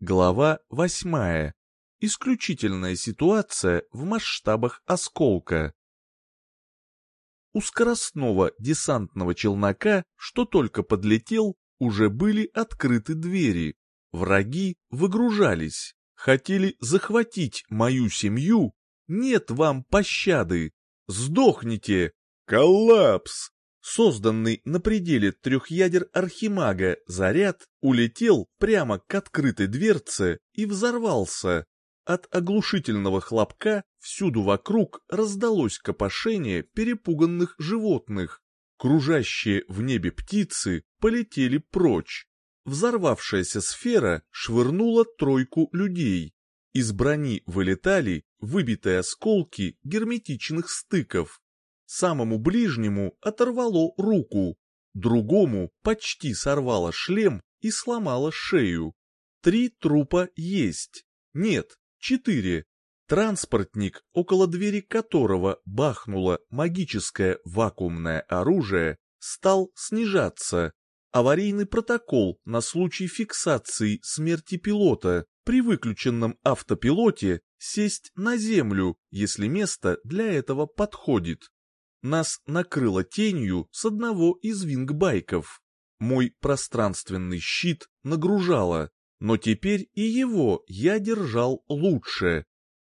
Глава восьмая. Исключительная ситуация в масштабах осколка. У скоростного десантного челнока, что только подлетел, уже были открыты двери. Враги выгружались, хотели захватить мою семью. Нет вам пощады. Сдохните. Коллапс. Созданный на пределе трех ядер Архимага заряд улетел прямо к открытой дверце и взорвался. От оглушительного хлопка всюду вокруг раздалось копошение перепуганных животных. Кружащие в небе птицы полетели прочь. Взорвавшаяся сфера швырнула тройку людей. Из брони вылетали выбитые осколки герметичных стыков. Самому ближнему оторвало руку, другому почти сорвало шлем и сломало шею. Три трупа есть. Нет, четыре. Транспортник, около двери которого бахнуло магическое вакуумное оружие, стал снижаться. Аварийный протокол на случай фиксации смерти пилота при выключенном автопилоте сесть на землю, если место для этого подходит. Нас накрыло тенью с одного из вингбайков. Мой пространственный щит нагружало, но теперь и его я держал лучше.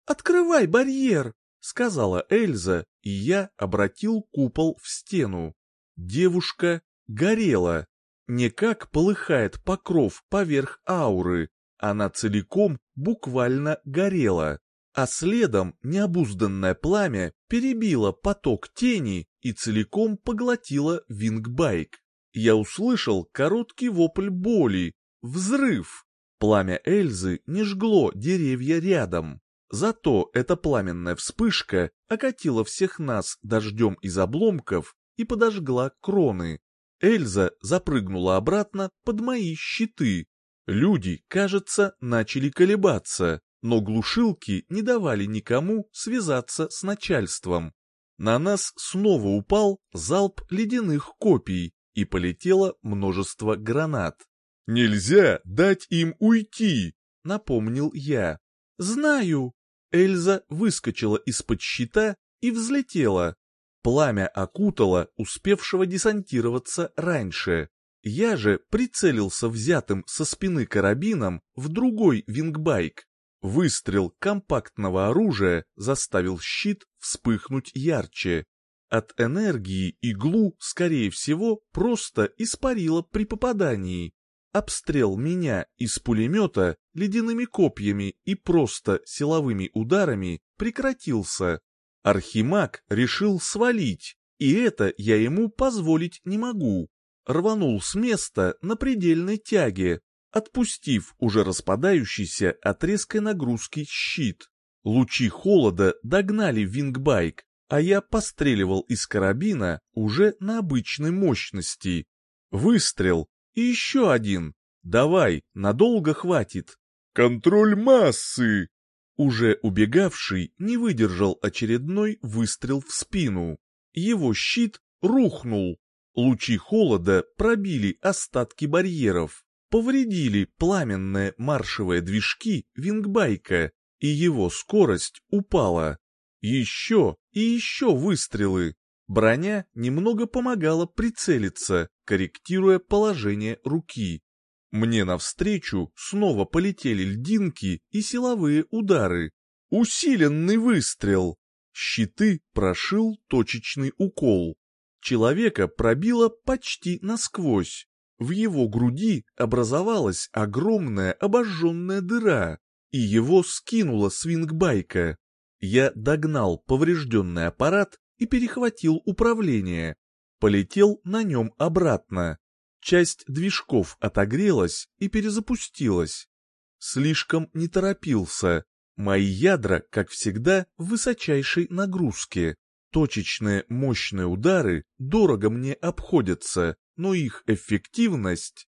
«Открывай барьер!» — сказала Эльза, и я обратил купол в стену. Девушка горела. Не как полыхает покров поверх ауры, она целиком буквально горела а следом необузданное пламя перебило поток тени и целиком поглотило вингбайк. Я услышал короткий вопль боли, взрыв. Пламя Эльзы не жгло деревья рядом. Зато эта пламенная вспышка окатила всех нас дождем из обломков и подожгла кроны. Эльза запрыгнула обратно под мои щиты. Люди, кажется, начали колебаться но глушилки не давали никому связаться с начальством. На нас снова упал залп ледяных копий, и полетело множество гранат. «Нельзя дать им уйти!» — напомнил я. «Знаю!» Эльза выскочила из-под щита и взлетела. Пламя окутало успевшего десантироваться раньше. Я же прицелился взятым со спины карабином в другой вингбайк. Выстрел компактного оружия заставил щит вспыхнуть ярче. От энергии иглу, скорее всего, просто испарило при попадании. Обстрел меня из пулемета ледяными копьями и просто силовыми ударами прекратился. Архимаг решил свалить, и это я ему позволить не могу. Рванул с места на предельной тяге, отпустив уже распадающийся от резкой нагрузки щит. Лучи холода догнали вингбайк, а я постреливал из карабина уже на обычной мощности. Выстрел и еще один. Давай, надолго хватит. Контроль массы! Уже убегавший не выдержал очередной выстрел в спину. Его щит рухнул. Лучи холода пробили остатки барьеров повредили пламенные маршевые движки вингбайка, и его скорость упала. Еще и еще выстрелы. Броня немного помогала прицелиться, корректируя положение руки. Мне навстречу снова полетели льдинки и силовые удары. Усиленный выстрел. Щиты прошил точечный укол. Человека пробило почти насквозь. В его груди образовалась огромная обожженная дыра, и его скинуло свингбайка. Я догнал поврежденный аппарат и перехватил управление. Полетел на нем обратно. Часть движков отогрелась и перезапустилась. Слишком не торопился. Мои ядра, как всегда, в высочайшей нагрузке. Точечные мощные удары дорого мне обходятся, но их эффективность...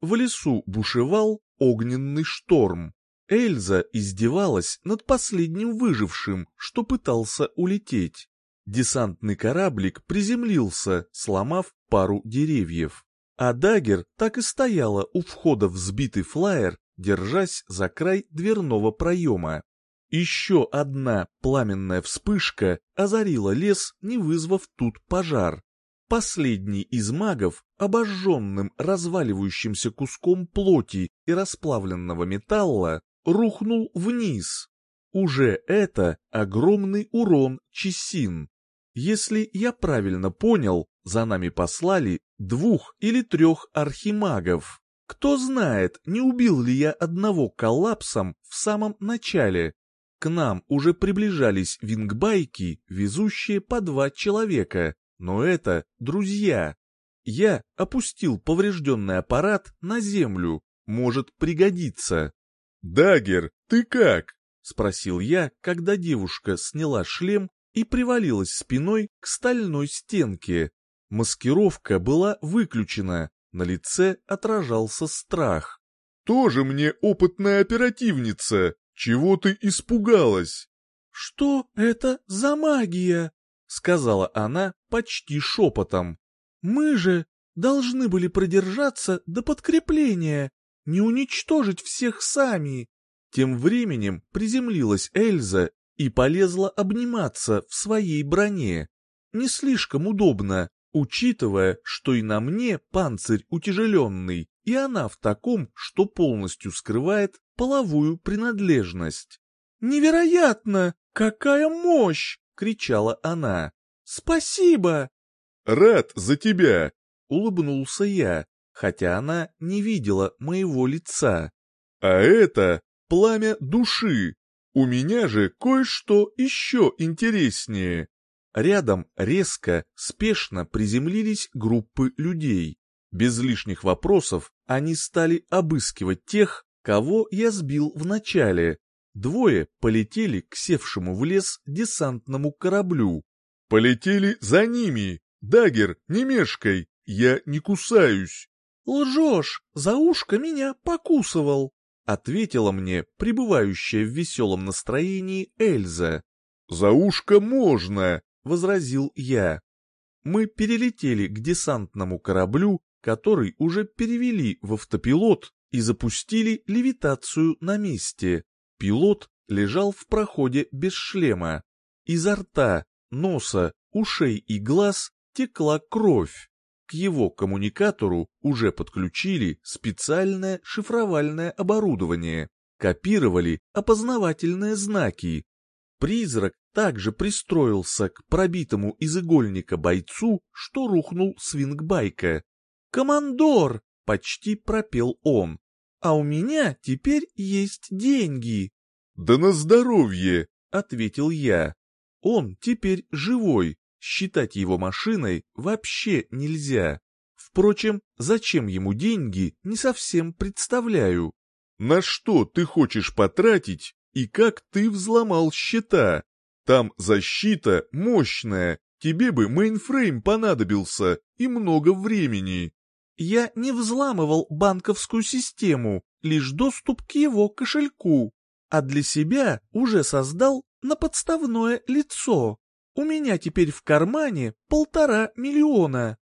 В лесу бушевал огненный шторм. Эльза издевалась над последним выжившим, что пытался улететь. Десантный кораблик приземлился, сломав пару деревьев. А Дагер так и стояла у входа в сбитый флайер, держась за край дверного проема. Еще одна пламенная вспышка озарила лес, не вызвав тут пожар. Последний из магов, обожженным разваливающимся куском плоти и расплавленного металла, рухнул вниз. Уже это огромный урон Чесин. Если я правильно понял, за нами послали двух или трех архимагов. Кто знает, не убил ли я одного коллапсом в самом начале. К нам уже приближались вингбайки, везущие по два человека, но это друзья. Я опустил поврежденный аппарат на землю, может пригодиться. «Дагер, ты как?» — спросил я, когда девушка сняла шлем и привалилась спиной к стальной стенке. Маскировка была выключена, на лице отражался страх. «Тоже мне опытная оперативница! Чего ты испугалась?» «Что это за магия?» — сказала она почти шепотом. «Мы же должны были продержаться до подкрепления, не уничтожить всех сами». Тем временем приземлилась Эльза и полезла обниматься в своей броне. Не слишком удобно, учитывая, что и на мне панцирь утяжеленный, и она в таком, что полностью скрывает половую принадлежность. «Невероятно! Какая мощь!» — кричала она. «Спасибо!» «Рад за тебя!» — улыбнулся я, хотя она не видела моего лица. «А это пламя души. У меня же кое-что еще интереснее». Рядом резко, спешно приземлились группы людей. Без лишних вопросов они стали обыскивать тех, кого я сбил в начале. Двое полетели к севшему в лес десантному кораблю. «Полетели за ними! Дагер, не мешкай, я не кусаюсь!» «Лжешь, за ушко меня покусывал!» — ответила мне пребывающая в веселом настроении Эльза. «За ушко можно!» — возразил я. Мы перелетели к десантному кораблю, который уже перевели в автопилот и запустили левитацию на месте. Пилот лежал в проходе без шлема. Изо рта, носа, ушей и глаз текла кровь. К его коммуникатору уже подключили специальное шифровальное оборудование, копировали опознавательные знаки. Призрак также пристроился к пробитому из игольника бойцу, что рухнул свингбайка. «Командор!» — почти пропел он. «А у меня теперь есть деньги!» «Да на здоровье!» — ответил я. «Он теперь живой, считать его машиной вообще нельзя. Впрочем, зачем ему деньги, не совсем представляю. На что ты хочешь потратить и как ты взломал счета? Там защита мощная, тебе бы мейнфрейм понадобился и много времени. Я не взламывал банковскую систему, лишь доступ к его кошельку, а для себя уже создал на подставное лицо. У меня теперь в кармане полтора миллиона.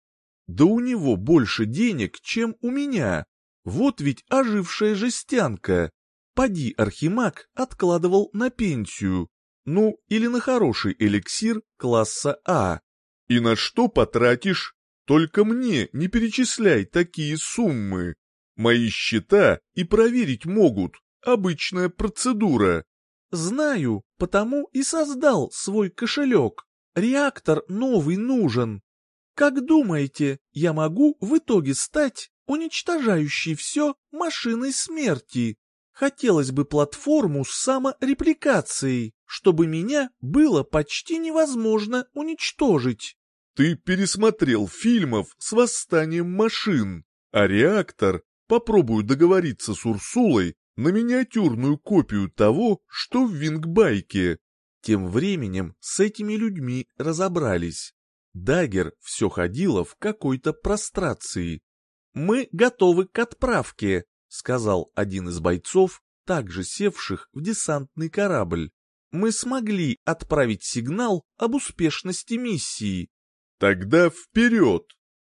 Да у него больше денег, чем у меня. Вот ведь ожившая жестянка. Поди Архимаг откладывал на пенсию. Ну, или на хороший эликсир класса А. И на что потратишь? Только мне не перечисляй такие суммы. Мои счета и проверить могут. Обычная процедура. Знаю, потому и создал свой кошелек. Реактор новый нужен. Как думаете, я могу в итоге стать уничтожающей все машиной смерти? Хотелось бы платформу с саморепликацией, чтобы меня было почти невозможно уничтожить. Ты пересмотрел фильмов с восстанием машин, а реактор, попробую договориться с Урсулой на миниатюрную копию того, что в Вингбайке. Тем временем с этими людьми разобрались. Дагер все ходила в какой-то прострации. «Мы готовы к отправке», — сказал один из бойцов, также севших в десантный корабль. «Мы смогли отправить сигнал об успешности миссии». «Тогда вперед!»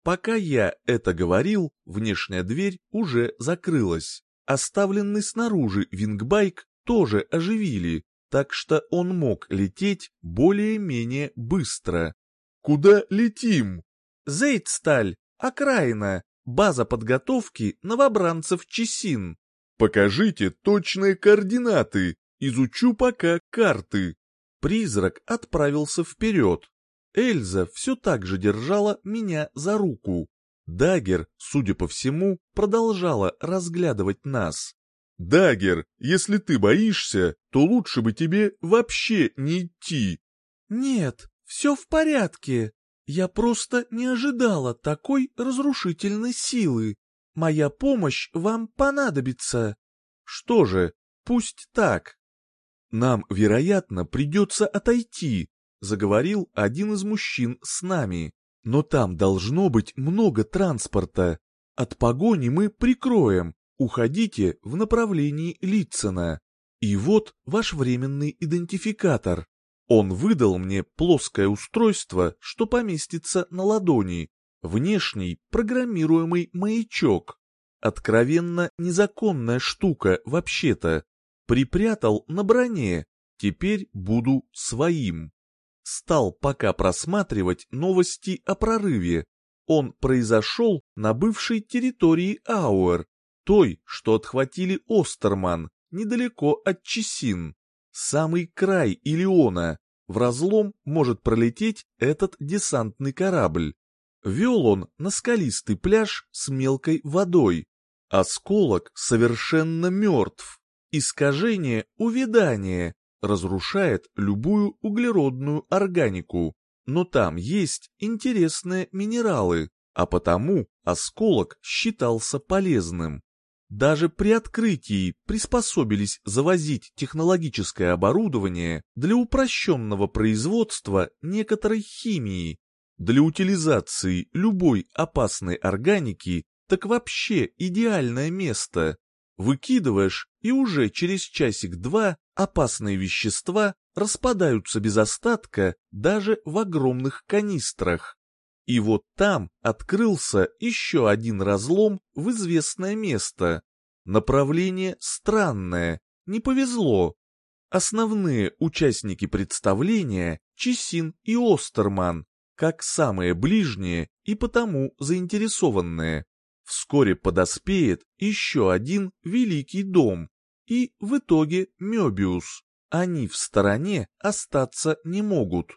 Пока я это говорил, внешняя дверь уже закрылась. Оставленный снаружи вингбайк тоже оживили, так что он мог лететь более-менее быстро. «Куда летим?» «Зейтсталь, окраина, база подготовки новобранцев Чесин». «Покажите точные координаты, изучу пока карты». Призрак отправился вперед. Эльза все так же держала меня за руку. Дагер, судя по всему, продолжала разглядывать нас. «Дагер, если ты боишься, то лучше бы тебе вообще не идти». «Нет, все в порядке. Я просто не ожидала такой разрушительной силы. Моя помощь вам понадобится». «Что же, пусть так». «Нам, вероятно, придется отойти», — заговорил один из мужчин с нами. «Но там должно быть много транспорта. От погони мы прикроем, Уходите в направлении Литцена. И вот ваш временный идентификатор. Он выдал мне плоское устройство, что поместится на ладони, внешний программируемый маячок. Откровенно незаконная штука вообще-то. Припрятал на броне, теперь буду своим. Стал пока просматривать новости о прорыве. Он произошел на бывшей территории Ауэр, той, что отхватили Остерман, недалеко от Чесин. Самый край Илиона. В разлом может пролететь этот десантный корабль. Вел он на скалистый пляж с мелкой водой. Осколок совершенно мертв. Искажение увядания разрушает любую углеродную органику. Но там есть интересные минералы, а потому осколок считался полезным. Даже при открытии приспособились завозить технологическое оборудование для упрощенного производства некоторой химии. Для утилизации любой опасной органики так вообще идеальное место. Выкидываешь, и уже через часик-два опасные вещества распадаются без остатка даже в огромных канистрах. И вот там открылся еще один разлом в известное место. Направление странное, не повезло. Основные участники представления – Чесин и Остерман, как самые ближние и потому заинтересованные. Вскоре подоспеет еще один великий дом, и в итоге Мёбиус. Они в стороне остаться не могут.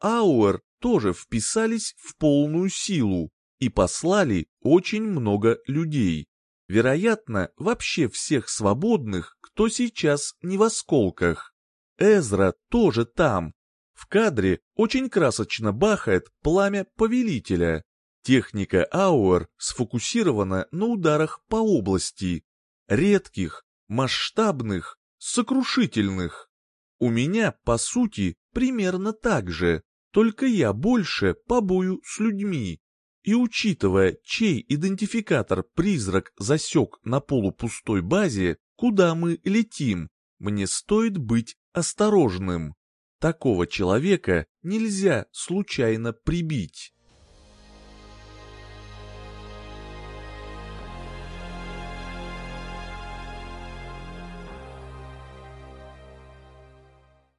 Ауэр тоже вписались в полную силу и послали очень много людей. Вероятно, вообще всех свободных, кто сейчас не в осколках. Эзра тоже там. В кадре очень красочно бахает пламя повелителя. Техника Ауэр сфокусирована на ударах по области. Редких, масштабных, сокрушительных. У меня, по сути, примерно так же только я больше побою с людьми. И учитывая, чей идентификатор призрак засек на полупустой базе, куда мы летим, мне стоит быть осторожным. Такого человека нельзя случайно прибить.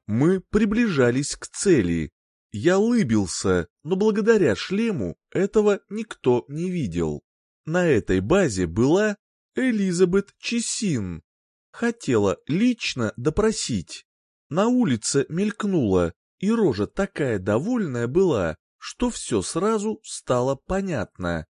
Мы приближались к цели, я лыбился, но благодаря шлему этого никто не видел. На этой базе была Элизабет Чесин. Хотела лично допросить. На улице мелькнула, и рожа такая довольная была, что все сразу стало понятно.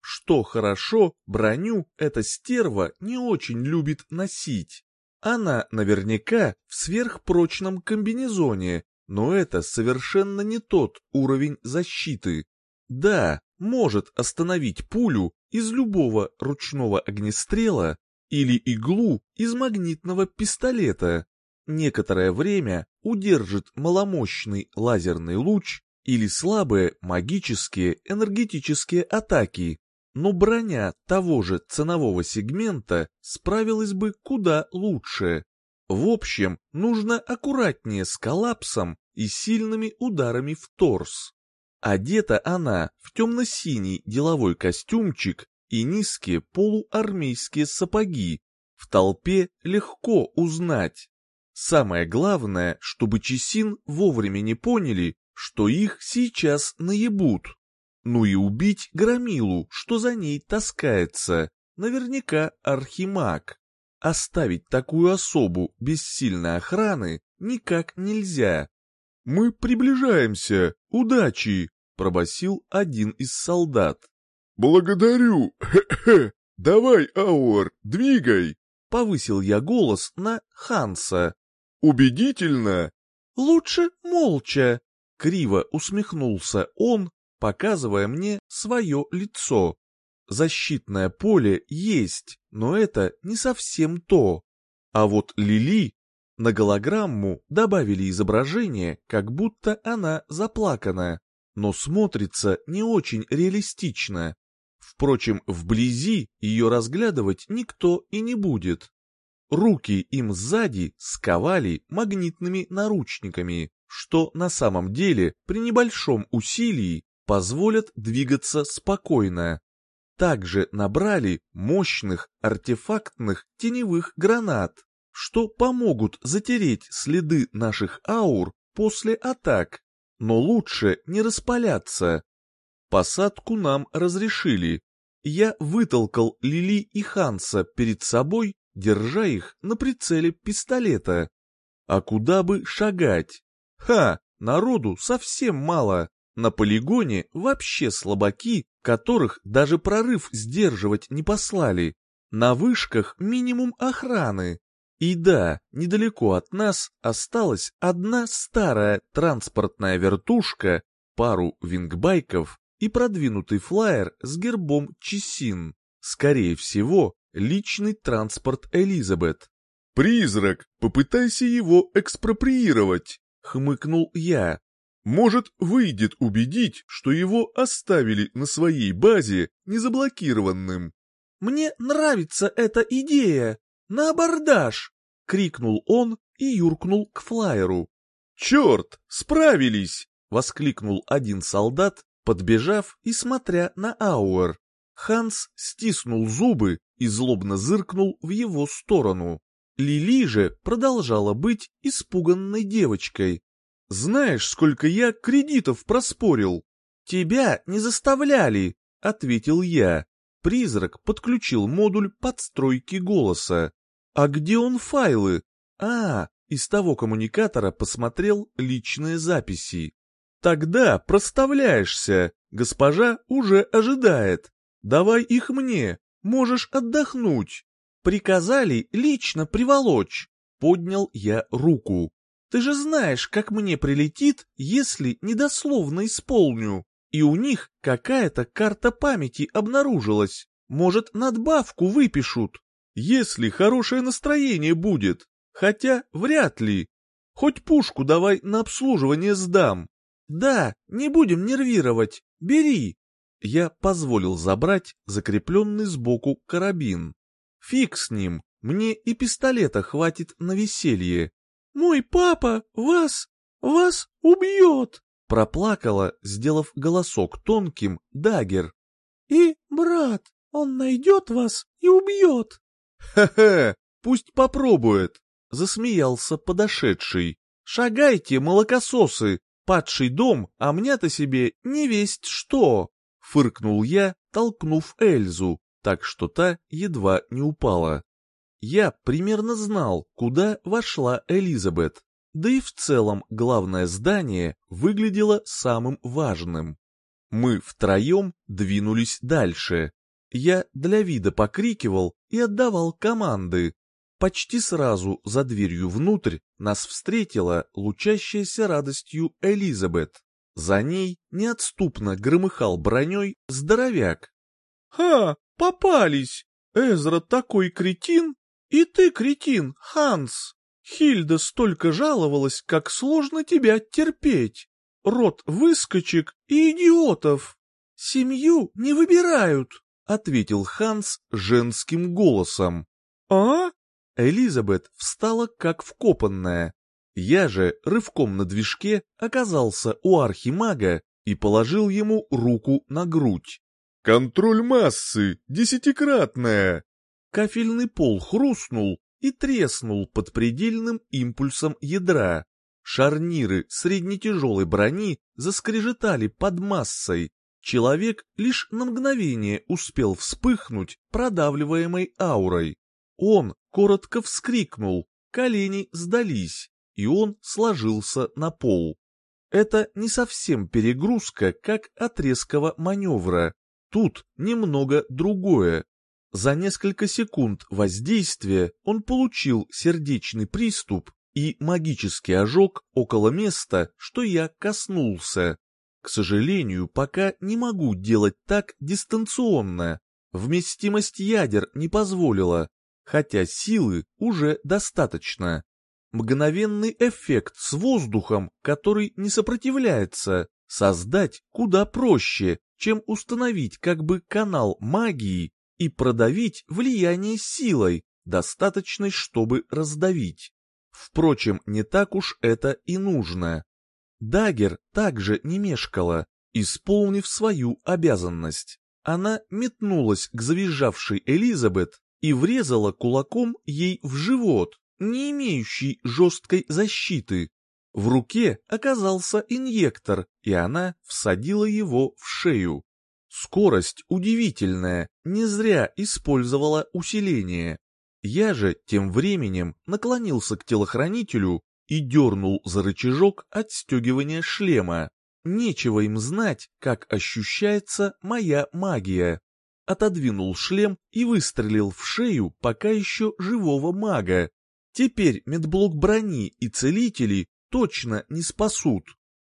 Что хорошо, броню эта стерва не очень любит носить. Она наверняка в сверхпрочном комбинезоне но это совершенно не тот уровень защиты. Да, может остановить пулю из любого ручного огнестрела или иглу из магнитного пистолета. Некоторое время удержит маломощный лазерный луч или слабые магические энергетические атаки, но броня того же ценового сегмента справилась бы куда лучше. В общем, нужно аккуратнее с коллапсом и сильными ударами в торс. Одета она в темно-синий деловой костюмчик и низкие полуармейские сапоги, В толпе легко узнать. Самое главное, чтобы Чесин вовремя не поняли, что их сейчас наебут. Ну и убить Громилу, что за ней таскается, наверняка архимаг. Оставить такую особу без сильной охраны никак нельзя. «Мы приближаемся, удачи!» — пробасил один из солдат. «Благодарю! Хе-хе! Давай, Ауэр, двигай!» — повысил я голос на Ханса. «Убедительно!» «Лучше молча!» — криво усмехнулся он, показывая мне свое лицо. Защитное поле есть, но это не совсем то. А вот Лили на голограмму добавили изображение, как будто она заплакана, но смотрится не очень реалистично. Впрочем, вблизи ее разглядывать никто и не будет. Руки им сзади сковали магнитными наручниками, что на самом деле при небольшом усилии позволят двигаться спокойно. Также набрали мощных артефактных теневых гранат, что помогут затереть следы наших аур после атак, но лучше не распаляться. Посадку нам разрешили. Я вытолкал Лили и Ханса перед собой, держа их на прицеле пистолета. А куда бы шагать? Ха, народу совсем мало. На полигоне вообще слабаки, которых даже прорыв сдерживать не послали. На вышках минимум охраны. И да, недалеко от нас осталась одна старая транспортная вертушка, пару вингбайков и продвинутый флайер с гербом Чесин. Скорее всего, личный транспорт Элизабет. «Призрак, попытайся его экспроприировать», — хмыкнул я. «Может, выйдет убедить, что его оставили на своей базе незаблокированным». «Мне нравится эта идея. На абордаж!» — крикнул он и юркнул к флайеру. «Черт, справились!» — воскликнул один солдат, подбежав и смотря на Ауэр. Ханс стиснул зубы и злобно зыркнул в его сторону. Лили же продолжала быть испуганной девочкой. «Знаешь, сколько я кредитов проспорил?» «Тебя не заставляли», — ответил я. Призрак подключил модуль подстройки голоса. «А где он файлы?» «А, из того коммуникатора посмотрел личные записи». «Тогда проставляешься, госпожа уже ожидает. Давай их мне, можешь отдохнуть». «Приказали лично приволочь», — поднял я руку. «Ты же знаешь, как мне прилетит, если недословно исполню. И у них какая-то карта памяти обнаружилась. Может, надбавку выпишут, если хорошее настроение будет. Хотя вряд ли. Хоть пушку давай на обслуживание сдам. Да, не будем нервировать, бери. Я позволил забрать закрепленный сбоку карабин. Фиг с ним, мне и пистолета хватит на веселье. Мой папа вас, вас убьет, проплакала, сделав голосок тонким, дагер. И, брат, он найдет вас и убьет. Ха-ха, пусть попробует, засмеялся подошедший. Шагайте, молокососы, падший дом, а мне-то себе не весть что, фыркнул я, толкнув Эльзу, так что та едва не упала. Я примерно знал, куда вошла Элизабет, да и в целом главное здание выглядело самым важным. Мы втроем двинулись дальше. Я для вида покрикивал и отдавал команды. Почти сразу за дверью внутрь нас встретила лучащаяся радостью Элизабет. За ней неотступно громыхал броней здоровяк. «Ха, попались! Эзра такой кретин! И ты кретин, Ханс! Хильда столько жаловалась, как сложно тебя терпеть! Род выскочек и идиотов! Семью не выбирают!» — ответил Ханс женским голосом. «А?» Элизабет встала как вкопанная. Я же рывком на движке оказался у архимага и положил ему руку на грудь. «Контроль массы, десятикратная!» Кафельный пол хрустнул и треснул под предельным импульсом ядра. Шарниры среднетяжелой брони заскрежетали под массой. Человек лишь на мгновение успел вспыхнуть продавливаемой аурой. Он коротко вскрикнул, колени сдались, и он сложился на пол. Это не совсем перегрузка, как от резкого маневра. Тут немного другое. За несколько секунд воздействия он получил сердечный приступ и магический ожог около места, что я коснулся. К сожалению, пока не могу делать так дистанционно. Вместимость ядер не позволила, хотя силы уже достаточно. Мгновенный эффект с воздухом, который не сопротивляется, создать куда проще, чем установить как бы канал магии и продавить влияние силой, достаточной, чтобы раздавить. Впрочем, не так уж это и нужно. Дагер также не мешкала, исполнив свою обязанность. Она метнулась к завизжавшей Элизабет и врезала кулаком ей в живот, не имеющий жесткой защиты. В руке оказался инъектор, и она всадила его в шею. Скорость удивительная, не зря использовала усиление. Я же тем временем наклонился к телохранителю и дернул за рычажок отстегивания шлема. Нечего им знать, как ощущается моя магия. Отодвинул шлем и выстрелил в шею пока еще живого мага. Теперь медблок брони и целители точно не спасут.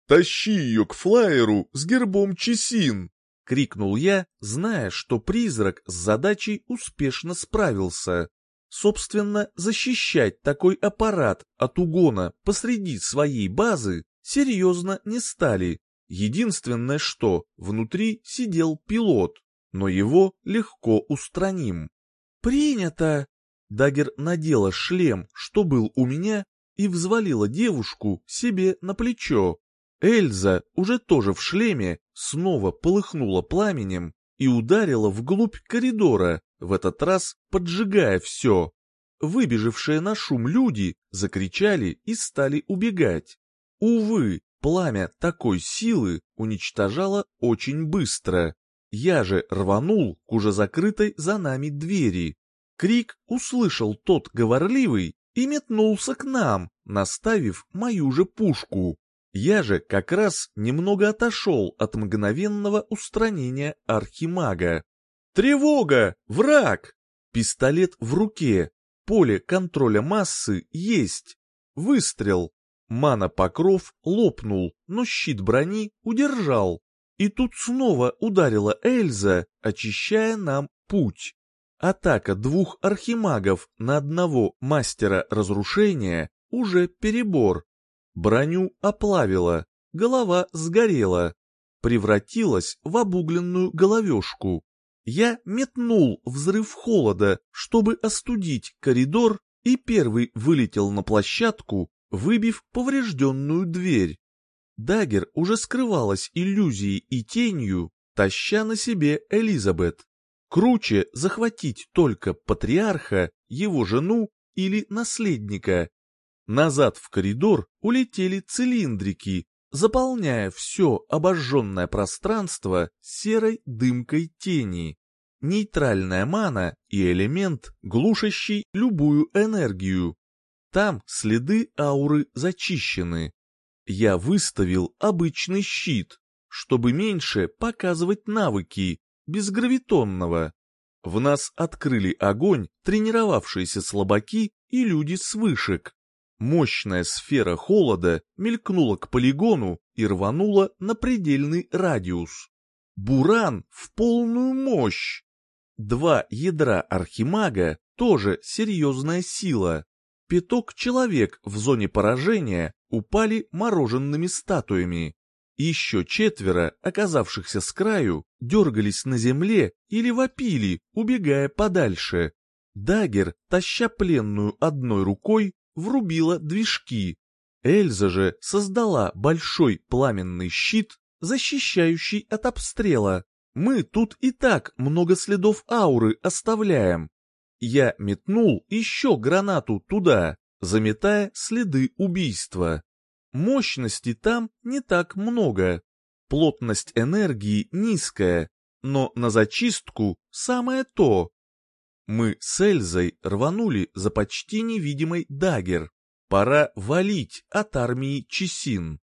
«Тащи ее к флайеру с гербом Чесин!» — крикнул я, зная, что призрак с задачей успешно справился. Собственно, защищать такой аппарат от угона посреди своей базы серьезно не стали. Единственное, что внутри сидел пилот, но его легко устраним. «Принято!» Дагер надела шлем, что был у меня, и взвалила девушку себе на плечо. Эльза, уже тоже в шлеме, снова полыхнула пламенем и ударила вглубь коридора, в этот раз поджигая все. Выбежавшие на шум люди закричали и стали убегать. Увы, пламя такой силы уничтожало очень быстро. Я же рванул к уже закрытой за нами двери. Крик услышал тот говорливый и метнулся к нам, наставив мою же пушку. Я же как раз немного отошел от мгновенного устранения архимага. Тревога! Враг! Пистолет в руке. Поле контроля массы есть. Выстрел. Мана-покров лопнул, но щит брони удержал. И тут снова ударила Эльза, очищая нам путь. Атака двух архимагов на одного мастера разрушения уже перебор. Броню оплавила, голова сгорела, превратилась в обугленную головешку. Я метнул взрыв холода, чтобы остудить коридор, и первый вылетел на площадку, выбив поврежденную дверь. Дагер уже скрывалась иллюзией и тенью, таща на себе Элизабет. Круче захватить только патриарха, его жену или наследника. Назад в коридор улетели цилиндрики, заполняя все обожженное пространство серой дымкой тени. Нейтральная мана и элемент, глушащий любую энергию. Там следы ауры зачищены. Я выставил обычный щит, чтобы меньше показывать навыки, без гравитонного. В нас открыли огонь тренировавшиеся слабаки и люди с вышек. Мощная сфера холода мелькнула к полигону и рванула на предельный радиус. Буран в полную мощь. Два ядра архимага тоже серьезная сила. Пяток человек в зоне поражения упали мороженными статуями. Еще четверо, оказавшихся с краю, дергались на земле или вопили, убегая подальше. Дагер, таща пленную одной рукой, врубила движки. Эльза же создала большой пламенный щит, защищающий от обстрела. Мы тут и так много следов ауры оставляем. Я метнул еще гранату туда, заметая следы убийства. Мощности там не так много. Плотность энергии низкая, но на зачистку самое то. Мы с Эльзой рванули за почти невидимый дагер. Пора валить от армии Чесин.